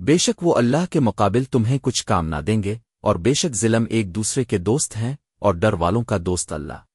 بے شک وہ اللہ کے مقابل تمہیں کچھ کام نہ دیں گے اور بے شک ظلم ایک دوسرے کے دوست ہیں اور ڈر والوں کا دوست اللہ۔